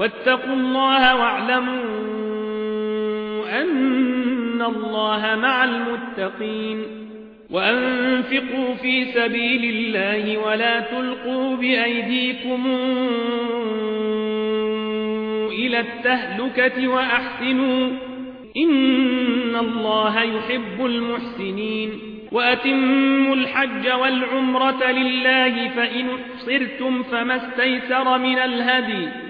واتقوا الله واعلموا أن الله مع المتقين وأنفقوا في سبيل الله ولا تلقوا بأيديكم إلى التهلكة وأحسنوا إن الله يحب المحسنين وأتموا الحج والعمرة لله فإن صرتم فما استيسر من الهدي